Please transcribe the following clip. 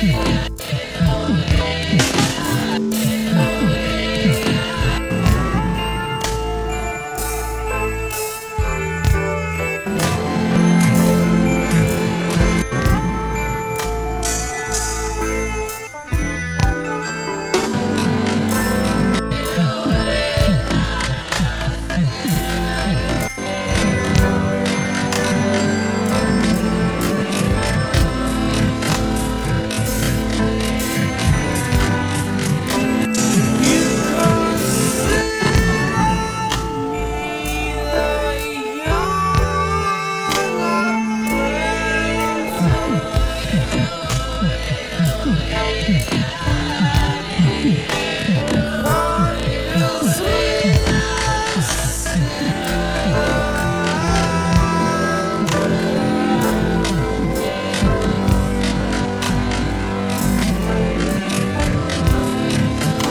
Hmm.